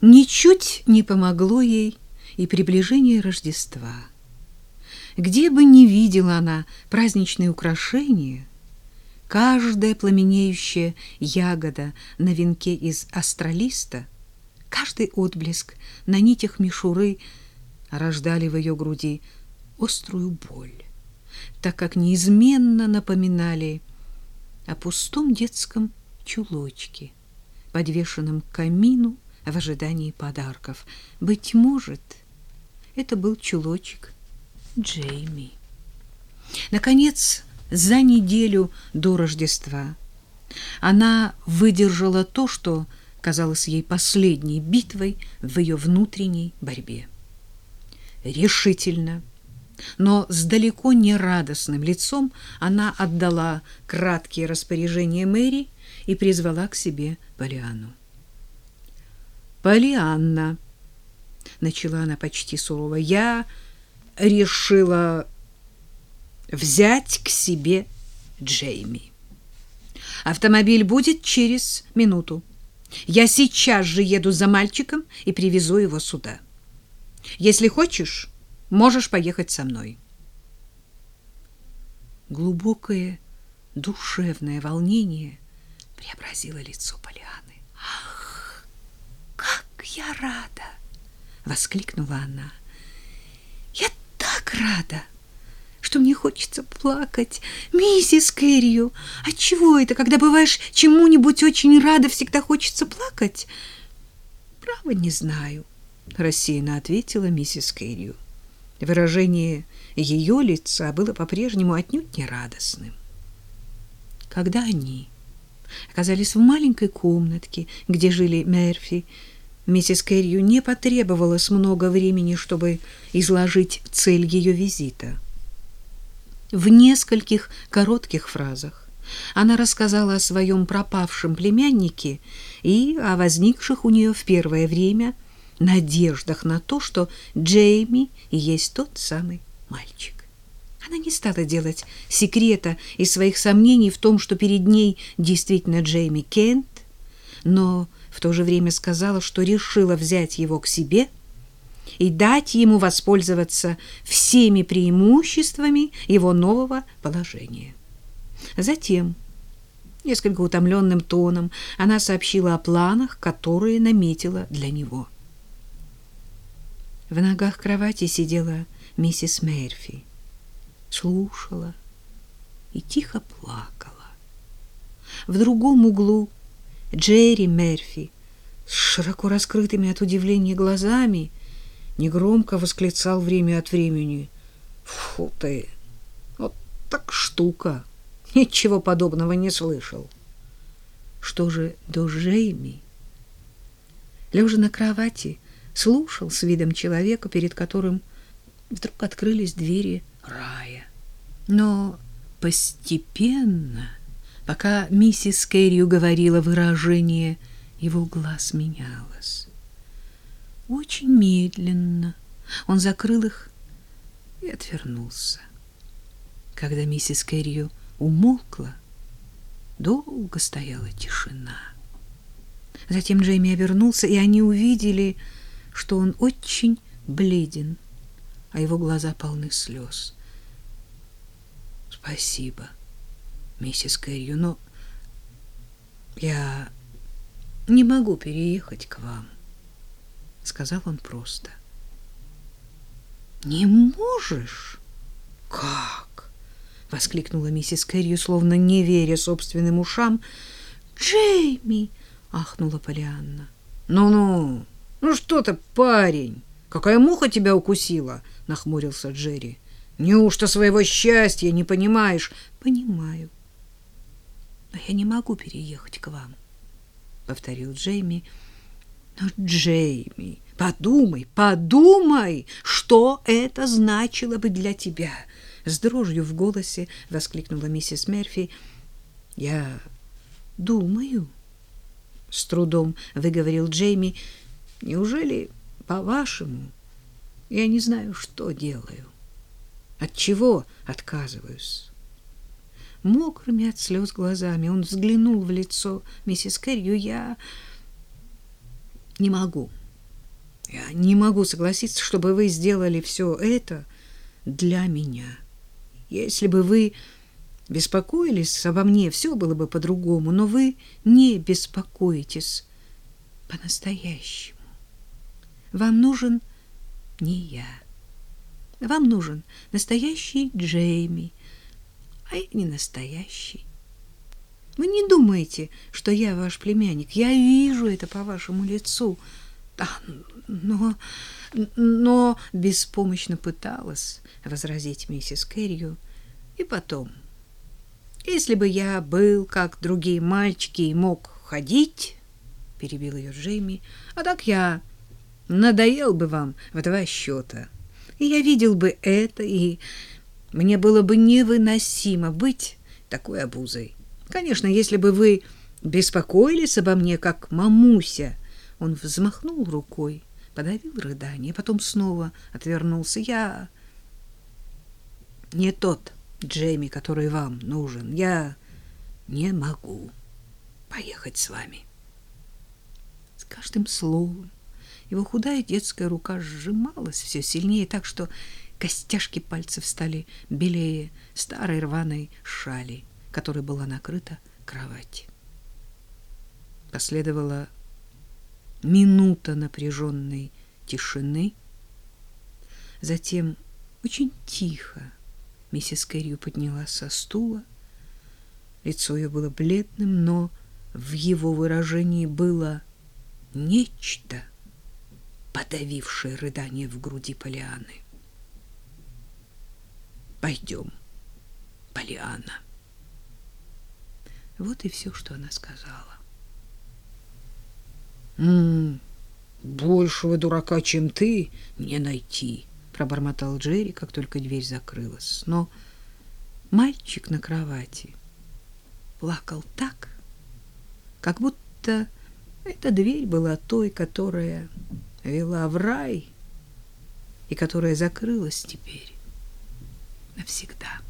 Ничуть не помогло ей и приближение Рождества. Где бы ни видела она праздничные украшения, каждая пламенеющая ягода на венке из астролиста, каждый отблеск на нитях мишуры рождали в ее груди острую боль, так как неизменно напоминали о пустом детском чулочке, подвешенном к камину в ожидании подарков. Быть может, это был чулочек Джейми. Наконец, за неделю до Рождества она выдержала то, что казалось ей последней битвой в ее внутренней борьбе. Решительно, но с далеко не радостным лицом она отдала краткие распоряжения Мэри и призвала к себе Полианну. «Полианна», — начала она почти сурово, — «я решила взять к себе Джейми. Автомобиль будет через минуту. Я сейчас же еду за мальчиком и привезу его сюда. Если хочешь, можешь поехать со мной. Глубокое душевное волнение преобразило лицо Полианы. Я рада, воскликнула она. Я так рада, что мне хочется плакать. Миссис Кэррию, отчего это, когда бываешь чему-нибудь очень рада, всегда хочется плакать? Право не знаю, рассеянно ответила миссис Кэррию. Выражение ее лица было по-прежнему отнюдь не радостным. Когда они оказались в маленькой комнатке, где жили Мерфи, миссис Кэррию не потребовалось много времени, чтобы изложить цель ее визита. В нескольких коротких фразах она рассказала о своем пропавшем племяннике и о возникших у нее в первое время – надеждах на то, что Джейми есть тот самый мальчик. Она не стала делать секрета из своих сомнений в том, что перед ней действительно Джейми Кент, но в то же время сказала, что решила взять его к себе и дать ему воспользоваться всеми преимуществами его нового положения. Затем, несколько утомленным тоном, она сообщила о планах, которые наметила для него. В ногах кровати сидела миссис Мерфи, слушала и тихо плакала. В другом углу Джерри Мерфи с широко раскрытыми от удивления глазами негромко восклицал время от времени. «Фу ты! Вот так штука! Ничего подобного не слышал!» Что же до Джейми? Лежа на кровати, слушал с видом человека, перед которым вдруг открылись двери рая. Но постепенно, пока миссис Кэррию говорила выражение, его глаз менялось. Очень медленно он закрыл их и отвернулся. Когда миссис Кэррию умолкла, долго стояла тишина. Затем Джейми обернулся, и они увидели что он очень бледен, а его глаза полны слез. Спасибо, миссис Кэррию, но я не могу переехать к вам, сказал он просто. Не можешь? Как? воскликнула миссис Кэррию, словно не веря собственным ушам. Джейми, ахнула Полианна. Ну-ну, ну что ты, парень? Какая муха тебя укусила? нахмурился Джерри. Неужто своего счастья не понимаешь? Понимаю. Я не могу переехать к вам, повторил Джейми. Но Джейми, подумай, подумай, что это значило бы для тебя, с дрожью в голосе воскликнула миссис Мерфи. Я думаю, с трудом выговорил Джейми. Неужели, по-вашему, я не знаю, что делаю? От чего отказываюсь? Мокрыми от слез глазами он взглянул в лицо миссис Кэррию. Я не могу Я не могу согласиться, чтобы вы сделали все это для меня. Если бы вы беспокоились обо мне, все было бы по-другому, но вы не беспокоитесь по-настоящему. Вам нужен не я. Вам нужен настоящий Джейми, а я не настоящий. Вы не думаете, что я ваш племянник. Я вижу это по вашему лицу. Да, но, но беспомощно пыталась возразить миссис Кэррию. И потом, если бы я был, как другие мальчики, и мог ходить, перебил ее Джейми, а так я надоел бы вам в два счета. И я видел бы это, и мне было бы невыносимо быть такой обузой. Конечно, если бы вы беспокоились обо мне, как мамуся, он взмахнул рукой, подавил рыдание, потом снова отвернулся. Я не тот Джейми, который вам нужен. Я не могу поехать с вами. С каждым словом его худая детская рука сжималась все сильнее, так что костяшки пальцев стали белее старой рваной шали, которой была накрыта кровать. Последовала минута напряженной тишины. Затем очень тихо миссис Кэррию поднялась со стула. Лицо ее было бледным, но в его выражении было нечто, подавившее рыдание в груди Полианы. «Пойдем, Полиана». Вот и все, что она сказала. «М-м, большего дурака, чем ты, не найти», — пробормотал Джерри, как только дверь закрылась. Но мальчик на кровати плакал так, как будто эта дверь была той, которая вела в рай и которая закрылась теперь навсегда.